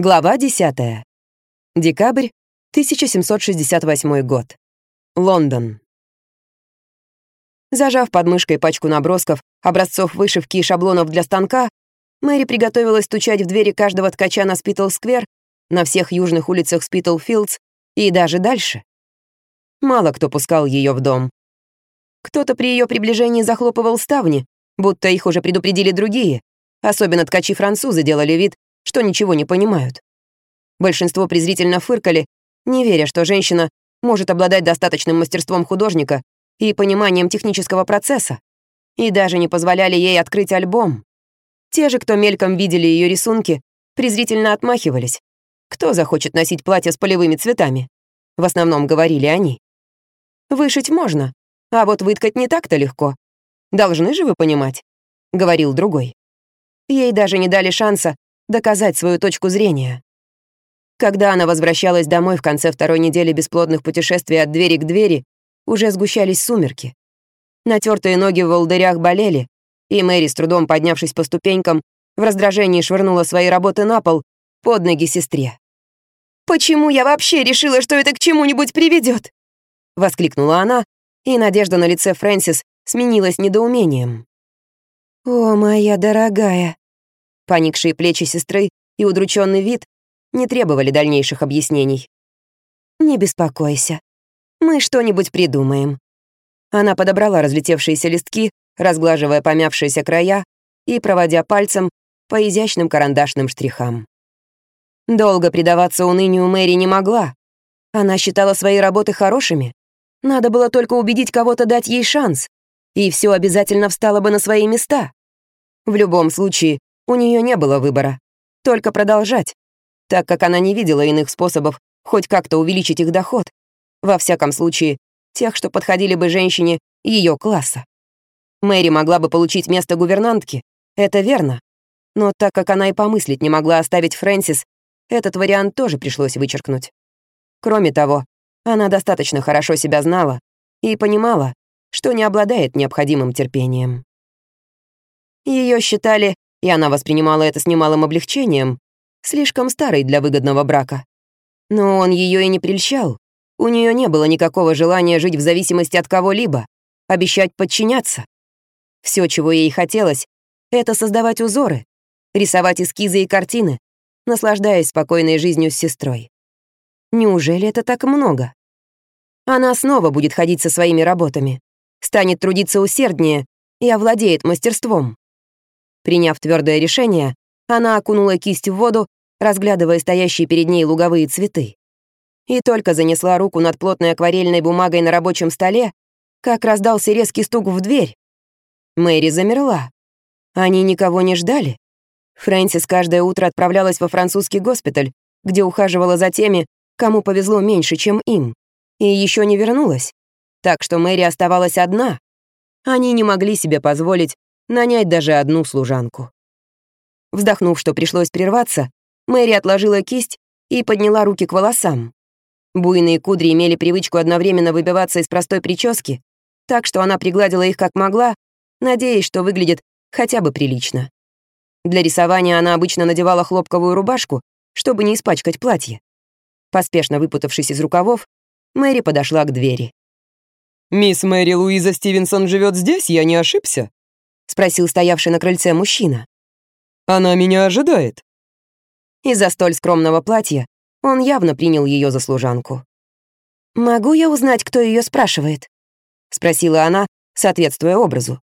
Глава 10. Декабрь 1768 год. Лондон. Зажав под мышкой пачку набросков, образцов вышивки и шаблонов для станка, Мэри приготовилась стучать в двери каждого ткача на Спитл-сквер, на всех южных улицах Спитл-филдс и даже дальше. Мало кто пускал ее в дом. Кто-то при ее приближении захлопывал ставни, будто их уже предупредили другие. Особенно ткачи-французы делали вид, что ничего не понимают. Большинство презрительно фыркали, не веря, что женщина может обладать достаточным мастерством художника и пониманием технического процесса, и даже не позволяли ей открыть альбом. Те же, кто мельком видели ее рисунки, презрительно отмахивались. Кто захочет носить платье с полевыми цветами? В основном говорили они. Вышить можно, а вот выткать не так-то легко. Должны же вы понимать, — говорил другой. Ей даже не дали шанса доказать свою точку зрения. Когда она возвращалась домой в конце второй недели бесплодных путешествий от двери к двери, уже сгущались сумерки. Натертые ноги в волдырях болели, и Мэри, с трудом поднявшись по ступенькам, в раздражении швырнула свои работы на пол под ноги сестре. «Почему я вообще решила, что это к чему-нибудь приведет? воскликнула она, и надежда на лице Фрэнсис сменилась недоумением. «О, моя дорогая», Поникшие плечи сестры и удрученный вид не требовали дальнейших объяснений. «Не беспокойся. Мы что-нибудь придумаем». Она подобрала разлетевшиеся листки, разглаживая помявшиеся края и проводя пальцем по изящным карандашным штрихам. Долго предаваться унынию Мэри не могла. Она считала свои работы хорошими. Надо было только убедить кого-то дать ей шанс, и все обязательно встало бы на свои места. В любом случае, у нее не было выбора. Только продолжать, так как она не видела иных способов хоть как-то увеличить их доход. Во всяком случае, тех, что подходили бы женщине ее класса. Мэри могла бы получить место гувернантки, это верно. Но так как она и помыслить не могла оставить Фрэнсис, этот вариант тоже пришлось вычеркнуть. Кроме того, она достаточно хорошо себя знала и понимала, что не обладает необходимым терпением. Ее считали и она воспринимала это с немалым облегчением, слишком старой для выгодного брака. Но он ее и не прельщал. У нее не было никакого желания жить в зависимости от кого-либо, обещать подчиняться. Все, чего ей хотелось, это создавать узоры, рисовать эскизы и картины, наслаждаясь спокойной жизнью с сестрой. Неужели это так много? Она снова будет ходить со своими работами, станет трудиться усерднее и овладеет мастерством. Приняв твердое решение, она окунула кисть в воду, разглядывая стоящие перед ней луговые цветы. И только занесла руку над плотной акварельной бумагой на рабочем столе, как раздался резкий стук в дверь. Мэри замерла. Они никого не ждали. Фрэнсис каждое утро отправлялась во французский госпиталь, где ухаживала за теми, кому повезло меньше, чем им, и еще не вернулась. Так что Мэри оставалась одна. Они не могли себе позволить нанять даже одну служанку. Вздохнув, что пришлось прерваться, Мэри отложила кисть и подняла руки к волосам. Буйные кудри имели привычку одновременно выбиваться из простой прически, так что она пригладила их как могла, надеясь, что выглядит хотя бы прилично. Для рисования она обычно надевала хлопковую рубашку, чтобы не испачкать платье. Поспешно выпутавшись из рукавов, Мэри подошла к двери. «Мисс Мэри Луиза Стивенсон живет здесь, я не ошибся?» — спросил стоявший на крыльце мужчина. «Она меня ожидает». Из-за столь скромного платья он явно принял ее за служанку. «Могу я узнать, кто ее спрашивает?» — спросила она, соответствуя образу.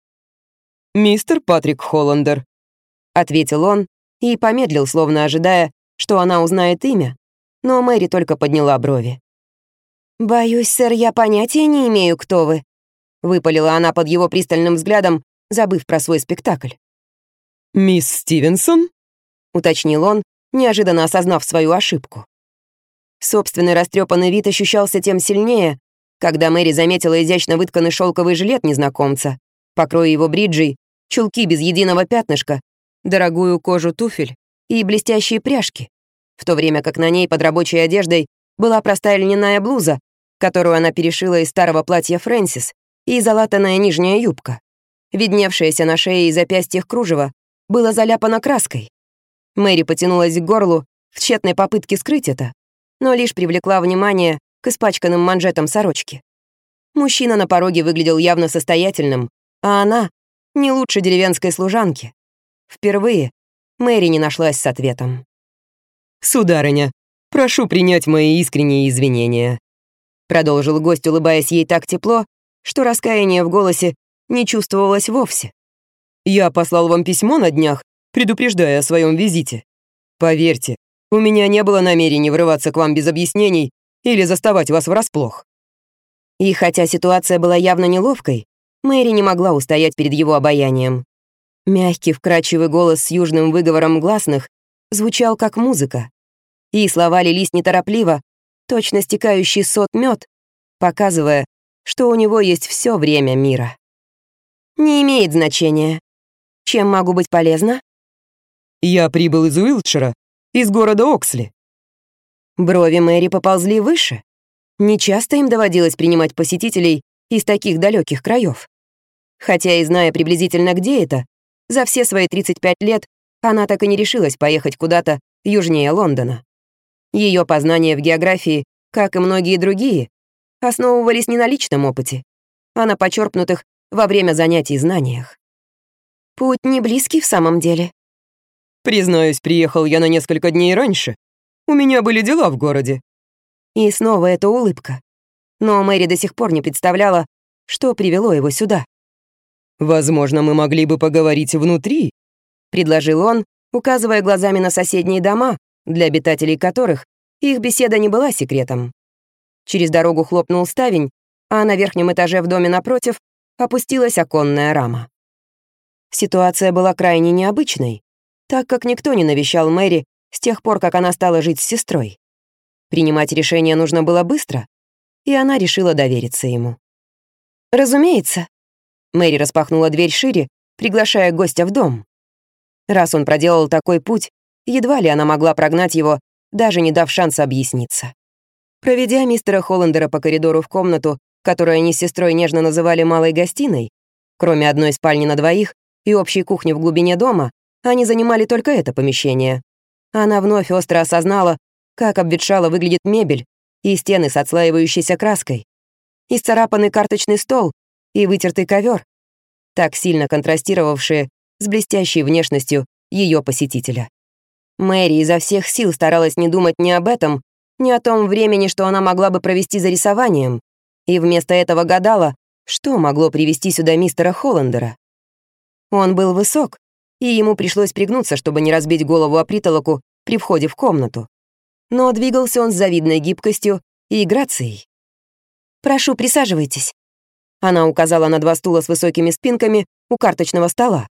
«Мистер Патрик Холландер», — ответил он и помедлил, словно ожидая, что она узнает имя, но Мэри только подняла брови. «Боюсь, сэр, я понятия не имею, кто вы», — выпалила она под его пристальным взглядом, забыв про свой спектакль. «Мисс Стивенсон?» — уточнил он, неожиданно осознав свою ошибку. Собственный растрепанный вид ощущался тем сильнее, когда Мэри заметила изящно вытканный шелковый жилет незнакомца, покрой его бриджей, чулки без единого пятнышка, дорогую кожу туфель и блестящие пряжки, в то время как на ней под рабочей одеждой была простая льняная блуза, которую она перешила из старого платья Фрэнсис, и залатанная нижняя юбка. Видневшееся на шее и запястьях кружево было заляпано краской. Мэри потянулась к горлу в тщетной попытке скрыть это, но лишь привлекла внимание к испачканным манжетам сорочки. Мужчина на пороге выглядел явно состоятельным, а она — не лучше деревенской служанки. Впервые Мэри не нашлась с ответом. «Сударыня, прошу принять мои искренние извинения», продолжил гость, улыбаясь ей так тепло, что раскаяние в голосе не чувствовалось вовсе. «Я послал вам письмо на днях, предупреждая о своем визите. Поверьте, у меня не было намерения врываться к вам без объяснений или заставать вас врасплох». И хотя ситуация была явно неловкой, Мэри не могла устоять перед его обаянием. Мягкий, вкрадчивый голос с южным выговором гласных звучал как музыка. И слова лились неторопливо, точно стекающий сот мед, показывая, что у него есть все время мира. «Не имеет значения. Чем могу быть полезна?» «Я прибыл из Уилтшира, из города Оксли». Брови Мэри поползли выше. Нечасто им доводилось принимать посетителей из таких далеких краев. Хотя и зная приблизительно, где это, за все свои 35 лет она так и не решилась поехать куда-то южнее Лондона. Ее познания в географии, как и многие другие, основывались не на личном опыте, а на почерпнутых во время занятий знаниях. Путь не близкий в самом деле. Признаюсь, приехал я на несколько дней раньше. У меня были дела в городе. И снова эта улыбка. Но Мэри до сих пор не представляла, что привело его сюда. «Возможно, мы могли бы поговорить внутри», — предложил он, указывая глазами на соседние дома, для обитателей которых их беседа не была секретом. Через дорогу хлопнул ставень, а на верхнем этаже в доме напротив опустилась оконная рама. Ситуация была крайне необычной, так как никто не навещал Мэри с тех пор, как она стала жить с сестрой. Принимать решение нужно было быстро, и она решила довериться ему. «Разумеется». Мэри распахнула дверь шире, приглашая гостя в дом. Раз он проделал такой путь, Едва ли она могла прогнать его, даже не дав шанса объясниться. Проведя мистера Холландера по коридору в комнату, которую они с сестрой нежно называли «малой гостиной», кроме одной спальни на двоих и общей кухни в глубине дома, они занимали только это помещение. Она вновь остро осознала, как обветшала выглядит мебель и стены с отслаивающейся краской, исцарапанный карточный стол и вытертый ковер, так сильно контрастировавшие с блестящей внешностью ее посетителя. Мэри изо всех сил старалась не думать ни об этом, ни о том времени, что она могла бы провести за рисованием, и вместо этого гадала, что могло привести сюда мистера Холландера. Он был высок, и ему пришлось пригнуться, чтобы не разбить голову о притолоку при входе в комнату. Но двигался он с завидной гибкостью и грацией. «Прошу, присаживайтесь». Она указала на два стула с высокими спинками у карточного стола.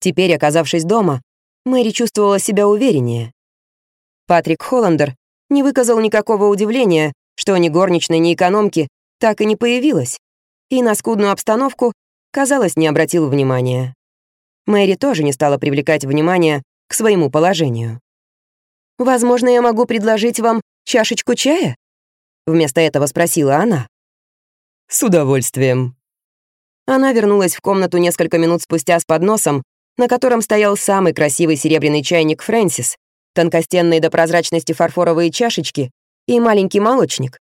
Теперь, оказавшись дома, Мэри чувствовала себя увереннее. Патрик Холландер не выказал никакого удивления, что ни горничной, ни экономки так и не появилась, и на скудную обстановку, казалось, не обратил внимания. Мэри тоже не стала привлекать внимание к своему положению. «Возможно, я могу предложить вам чашечку чая?» Вместо этого спросила она. «С удовольствием». Она вернулась в комнату несколько минут спустя с подносом, на котором стоял самый красивый серебряный чайник Фрэнсис, тонкостенные до прозрачности фарфоровые чашечки и маленький молочник.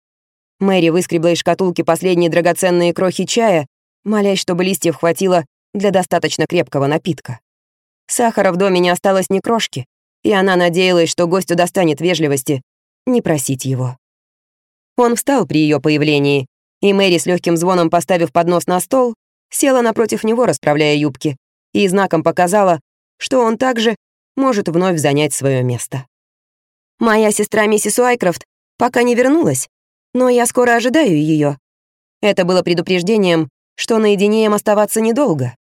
Мэри выскребла из шкатулки последние драгоценные крохи чая, молясь, чтобы листьев хватило для достаточно крепкого напитка. Сахара в доме не осталось ни крошки, и она надеялась, что гостю достанет вежливости не просить его. Он встал при ее появлении, и Мэри с легким звоном, поставив поднос на стол, села напротив него, расправляя юбки, и знаком показала, что он также может вновь занять свое место. «Моя сестра миссис Уайкрофт пока не вернулась, но я скоро ожидаю ее. Это было предупреждением, что наедине им оставаться недолго.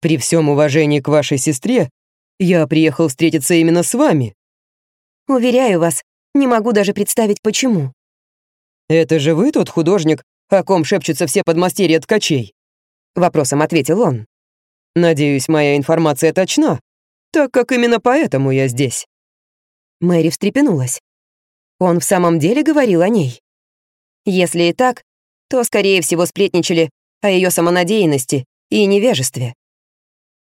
«При всем уважении к вашей сестре, я приехал встретиться именно с вами». «Уверяю вас, не могу даже представить, почему». «Это же вы тот художник, о ком шепчутся все подмастерья ткачей?» Вопросом ответил он. Надеюсь, моя информация точна, так как именно поэтому я здесь». Мэри встрепенулась. Он в самом деле говорил о ней? Если и так, то, скорее всего, сплетничали о ее самонадеянности и невежестве.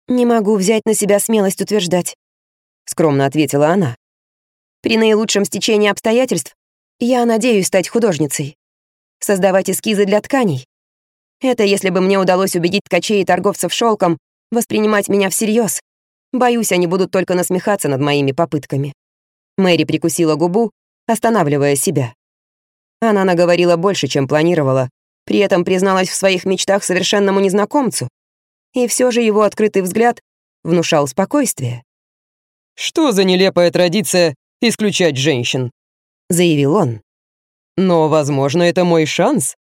«Не могу взять на себя смелость утверждать», — скромно ответила она. При наилучшем стечении обстоятельств я надеюсь стать художницей. Создавать эскизы для тканей. Это если бы мне удалось убедить ткачей и торговцев шелком воспринимать меня всерьез. Боюсь, они будут только насмехаться над моими попытками. Мэри прикусила губу, останавливая себя. Она наговорила больше, чем планировала, при этом призналась в своих мечтах совершенному незнакомцу. И все же его открытый взгляд внушал спокойствие. «Что за нелепая традиция исключать женщин?» — заявил он. «Но, возможно, это мой шанс.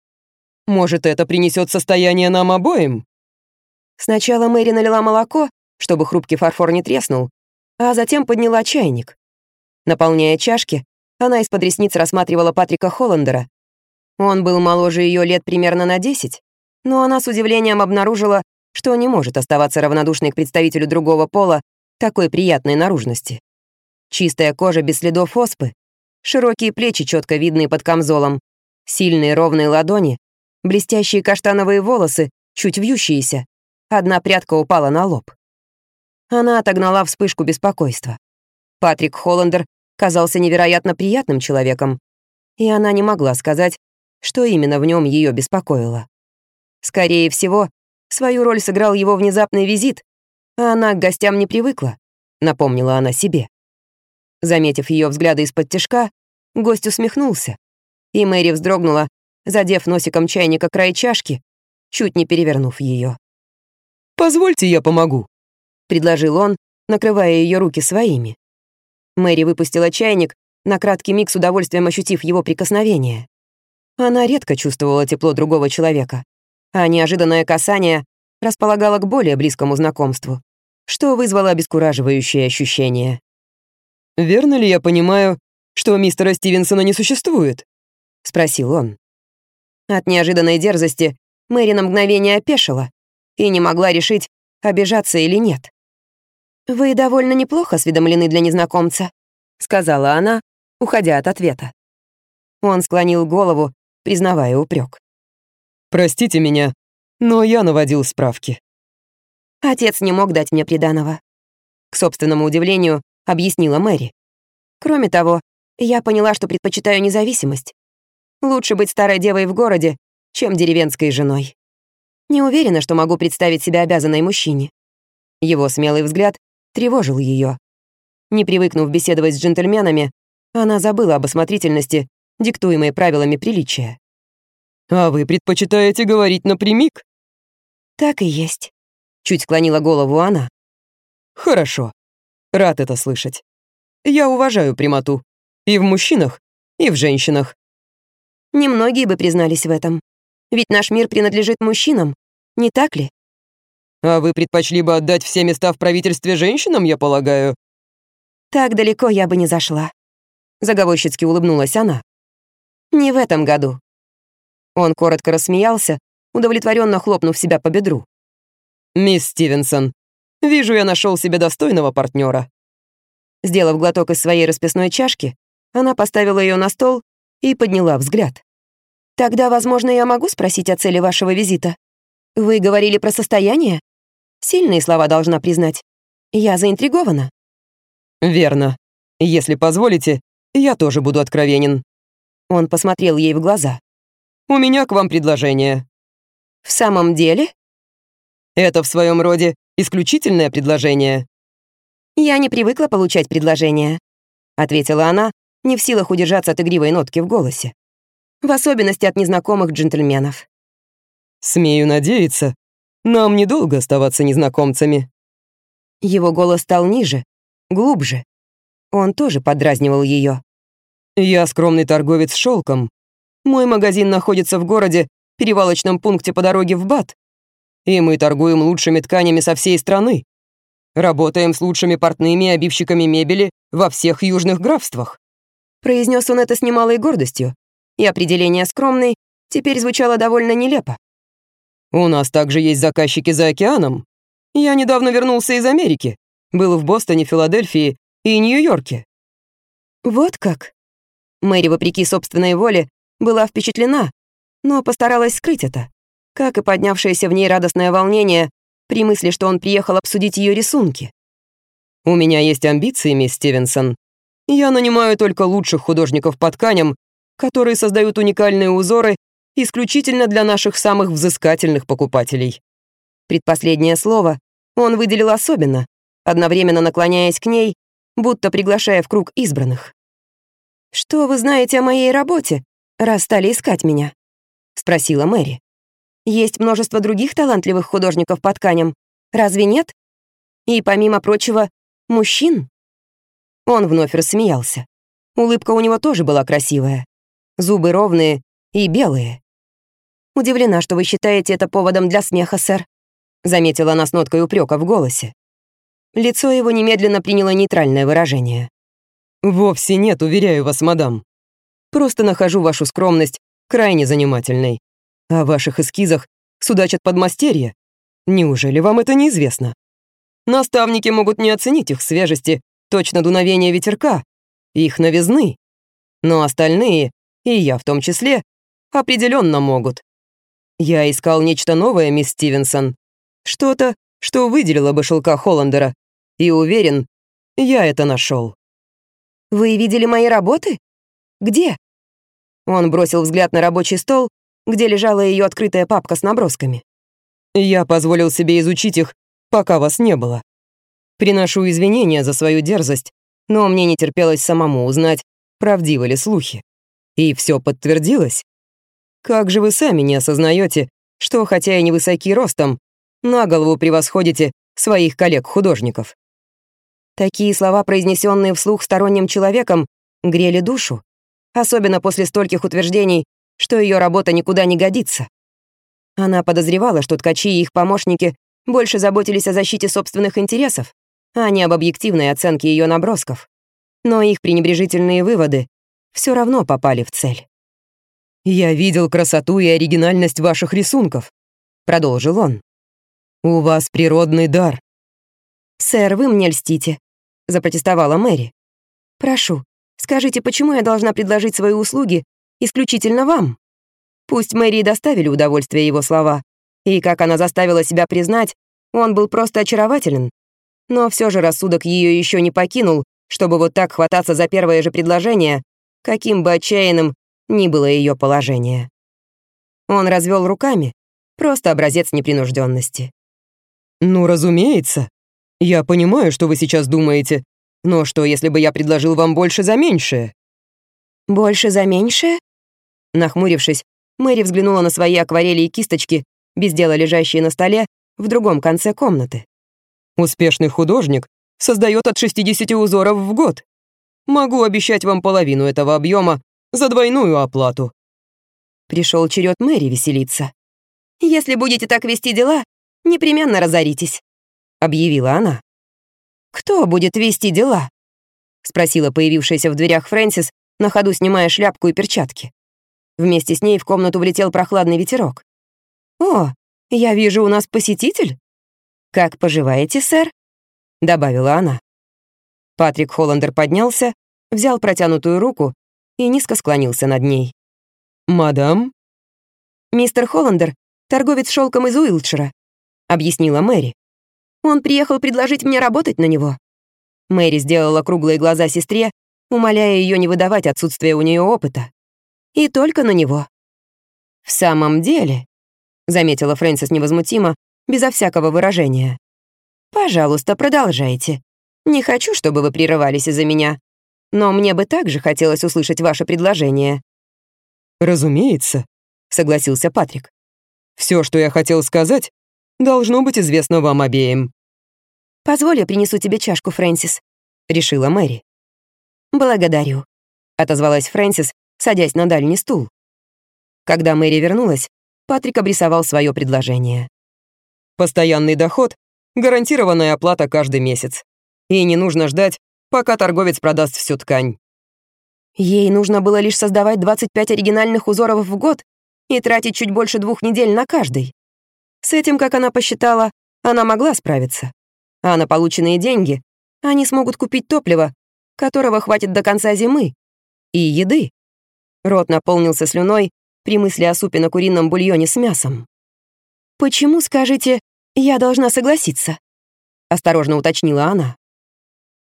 Может, это принесет состояние нам обоим?» Сначала Мэри налила молоко, чтобы хрупкий фарфор не треснул, а затем подняла чайник. Наполняя чашки, она из-под ресниц рассматривала Патрика Холландера. Он был моложе ее лет примерно на 10, но она с удивлением обнаружила, что не может оставаться равнодушной к представителю другого пола такой приятной наружности. Чистая кожа без следов оспы, широкие плечи, четко видные под камзолом, сильные ровные ладони, блестящие каштановые волосы, чуть вьющиеся, одна прядка упала на лоб. Она отогнала вспышку беспокойства. Патрик Холландер казался невероятно приятным человеком, и она не могла сказать, что именно в нем ее беспокоило. Скорее всего, свою роль сыграл его внезапный визит, а она к гостям не привыкла, напомнила она себе. Заметив ее взгляды из-под тишка, гость усмехнулся, и Мэри вздрогнула, задев носиком чайника край чашки, чуть не перевернув ее. «Позвольте, я помогу», — предложил он, накрывая ее руки своими. Мэри выпустила чайник, на краткий миг с удовольствием ощутив его прикосновение. Она редко чувствовала тепло другого человека, а неожиданное касание располагало к более близкому знакомству, что вызвало обескураживающее ощущение. «Верно ли я понимаю, что мистера Стивенсона не существует?» — спросил он. От неожиданной дерзости Мэри на мгновение опешила и не могла решить, обижаться или нет. «Вы довольно неплохо осведомлены для незнакомца», — сказала она, уходя от ответа. Он склонил голову, признавая упрек. «Простите меня, но я наводил справки». Отец не мог дать мне приданого. К собственному удивлению, объяснила Мэри. Кроме того, я поняла, что предпочитаю независимость. Лучше быть старой девой в городе, чем деревенской женой. Не уверена, что могу представить себя обязанной мужчине. Его смелый взгляд тревожил ее. Не привыкнув беседовать с джентльменами, она забыла об осмотрительности, диктуемой правилами приличия. «А вы предпочитаете говорить напрямик?» «Так и есть», — чуть склонила голову она. «Хорошо. Рад это слышать. Я уважаю прямоту. И в мужчинах, и в женщинах». Немногие бы признались в этом. Ведь наш мир принадлежит мужчинам, не так ли? А вы предпочли бы отдать все места в правительстве женщинам, я полагаю? Так далеко я бы не зашла. Заговорщицки улыбнулась она. Не в этом году. Он коротко рассмеялся, удовлетворенно хлопнув себя по бедру. «Мисс Стивенсон, вижу, я нашел себе достойного партнера. Сделав глоток из своей расписной чашки, она поставила ее на стол и подняла взгляд. «Тогда, возможно, я могу спросить о цели вашего визита? Вы говорили про состояние? Сильные слова должна признать. Я заинтригована». «Верно. Если позволите, я тоже буду откровенен». Он посмотрел ей в глаза. «У меня к вам предложение». «В самом деле?» «Это в своем роде исключительное предложение». «Я не привыкла получать предложения», — ответила она, не в силах удержаться от игривой нотки в голосе. В особенности от незнакомых джентльменов. «Смею надеяться, нам недолго оставаться незнакомцами». Его голос стал ниже, глубже. Он тоже подразнивал ее. «Я скромный торговец шелком. Мой магазин находится в городе, перевалочном пункте по дороге в Бат. И мы торгуем лучшими тканями со всей страны. Работаем с лучшими портными и обивщиками мебели во всех южных графствах». Произнес он это с немалой гордостью, и определение «скромный» теперь звучало довольно нелепо. У нас также есть заказчики за океаном. Я недавно вернулся из Америки. Был в Бостоне, Филадельфии и Нью-Йорке». «Вот как?» Мэри, вопреки собственной воле, была впечатлена, но постаралась скрыть это, как и поднявшееся в ней радостное волнение при мысли, что он приехал обсудить ее рисунки. «У меня есть амбиции, мисс Стивенсон. Я нанимаю только лучших художников по тканям, которые создают уникальные узоры исключительно для наших самых взыскательных покупателей. Предпоследнее слово он выделил особенно, одновременно наклоняясь к ней, будто приглашая в круг избранных. «Что вы знаете о моей работе, раз стали искать меня?» — спросила Мэри. «Есть множество других талантливых художников по тканям. Разве нет? И, помимо прочего, мужчин?» Он вновь рассмеялся. Улыбка у него тоже была красивая. Зубы ровные и белые. «Удивлена, что вы считаете это поводом для смеха, сэр», заметила она с ноткой упрека в голосе. Лицо его немедленно приняло нейтральное выражение. «Вовсе нет, уверяю вас, мадам. Просто нахожу вашу скромность крайне занимательной. О ваших эскизах судачат подмастерье. Неужели вам это неизвестно? Наставники могут не оценить их свежести, точно дуновение ветерка, их новизны. Но остальные, и я в том числе, определенно могут. Я искал нечто новое, мисс Стивенсон. Что-то, что выделило бы шелка Холландера. И уверен, я это нашел. «Вы видели мои работы? Где?» Он бросил взгляд на рабочий стол, где лежала ее открытая папка с набросками. «Я позволил себе изучить их, пока вас не было. Приношу извинения за свою дерзость, но мне не терпелось самому узнать, правдивы ли слухи. И все подтвердилось. Как же вы сами не осознаете, что, хотя и невысоки ростом, на голову превосходите своих коллег-художников? Такие слова, произнесенные вслух сторонним человеком, грели душу, особенно после стольких утверждений, что ее работа никуда не годится. Она подозревала, что ткачи и их помощники больше заботились о защите собственных интересов, а не об объективной оценке ее набросков. Но их пренебрежительные выводы все равно попали в цель. «Я видел красоту и оригинальность ваших рисунков», — продолжил он. «У вас природный дар». «Сэр, вы мне льстите», — запротестовала Мэри. «Прошу, скажите, почему я должна предложить свои услуги исключительно вам?» Пусть Мэри доставили удовольствие его слова, и, как она заставила себя признать, он был просто очарователен. Но все же рассудок ее еще не покинул, чтобы вот так хвататься за первое же предложение, каким бы отчаянным ни было ее положение. Он развел руками, просто образец непринужденности. «Ну, разумеется. Я понимаю, что вы сейчас думаете, но что, если бы я предложил вам больше за меньшее?» «Больше за меньшее?» Нахмурившись, Мэри взглянула на свои акварели и кисточки, без дела лежащие на столе, в другом конце комнаты. «Успешный художник создает от 60 узоров в год. Могу обещать вам половину этого объема за двойную оплату». Пришел черед Мэри веселиться. «Если будете так вести дела, непременно разоритесь», — объявила она. «Кто будет вести дела?» — спросила появившаяся в дверях Фрэнсис, на ходу снимая шляпку и перчатки. Вместе с ней в комнату влетел прохладный ветерок. «О, я вижу, у нас посетитель. Как поживаете, сэр?» — добавила она. Патрик Холландер поднялся, взял протянутую руку и низко склонился над ней. «Мадам?» «Мистер Холландер, торговец шелком из Уилтшира», — объяснила Мэри. «Он приехал предложить мне работать на него». Мэри сделала круглые глаза сестре, умоляя ее не выдавать отсутствие у нее опыта. И только на него. «В самом деле», — заметила Фрэнсис невозмутимо, безо всякого выражения. «Пожалуйста, продолжайте. Не хочу, чтобы вы прерывались из-за меня. Но мне бы также хотелось услышать ваше предложение». «Разумеется», — согласился Патрик. «Все, что я хотел сказать, должно быть известно вам обеим». «Позволь, я принесу тебе чашку, Фрэнсис», — решила Мэри. «Благодарю», — отозвалась Фрэнсис, садясь на дальний стул. Когда Мэри вернулась, Патрик обрисовал свое предложение. «Постоянный доход, гарантированная оплата каждый месяц. И не нужно ждать, пока торговец продаст всю ткань. Ей нужно было лишь создавать 25 оригинальных узоров в год и тратить чуть больше двух недель на каждый. С этим, как она посчитала, она могла справиться. А на полученные деньги они смогут купить топливо, которого хватит до конца зимы, и еды. Рот наполнился слюной при мысли о супе на курином бульоне с мясом. «Почему, скажите, я должна согласиться?» — осторожно уточнила она.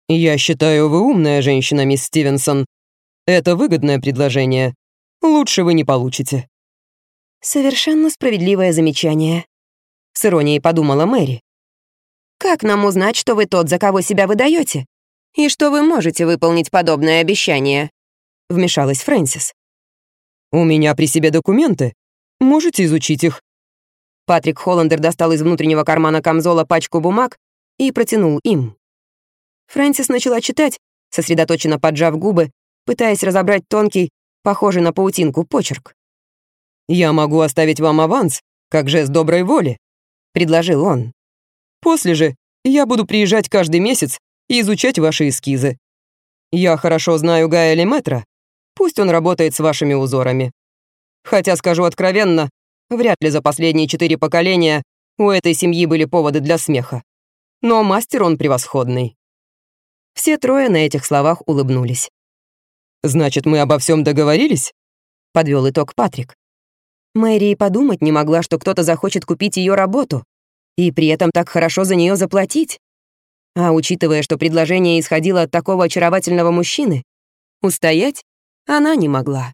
«Я считаю, вы умная женщина, мисс Стивенсон. Это выгодное предложение. Лучше вы не получите». «Совершенно справедливое замечание», — с иронией подумала Мэри. «Как нам узнать, что вы тот, за кого себя выдаете? И что вы можете выполнить подобное обещание?» — вмешалась Фрэнсис. «У меня при себе документы. Можете изучить их». Патрик Холландер достал из внутреннего кармана камзола пачку бумаг и протянул им. Фрэнсис начала читать, сосредоточенно поджав губы, пытаясь разобрать тонкий, похожий на паутинку, почерк. «Я могу оставить вам аванс, как жест доброй воли», — предложил он. «После же я буду приезжать каждый месяц и изучать ваши эскизы. Я хорошо знаю Гая Леметра, пусть он работает с вашими узорами. Хотя, скажу откровенно, вряд ли за последние четыре поколения у этой семьи были поводы для смеха. Но мастер он превосходный». Все трое на этих словах улыбнулись. «Значит, мы обо всем договорились?» — подвел итог Патрик. Мэри и подумать не могла, что кто-то захочет купить ее работу и при этом так хорошо за нее заплатить. А учитывая, что предложение исходило от такого очаровательного мужчины, устоять она не могла.